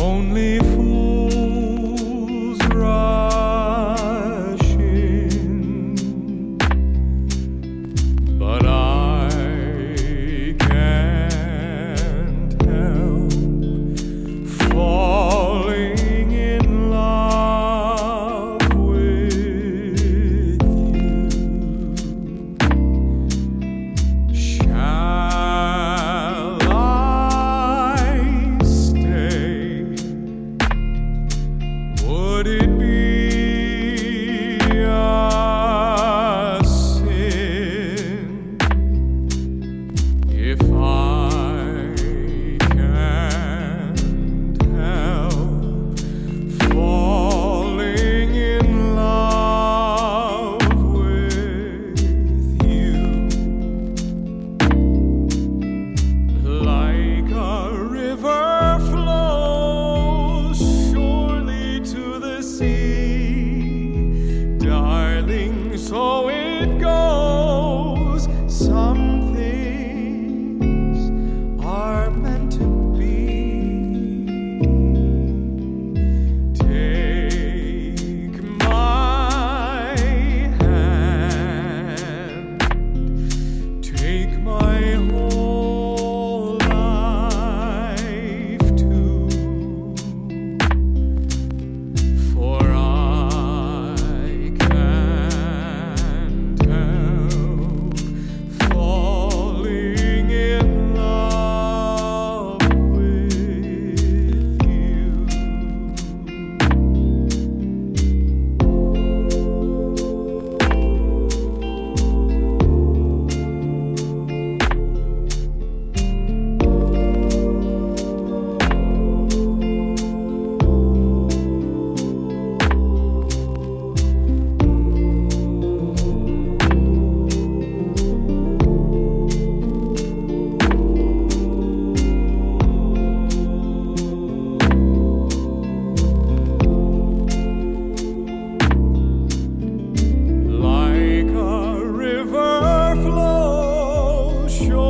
only sure.